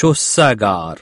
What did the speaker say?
شو الساغار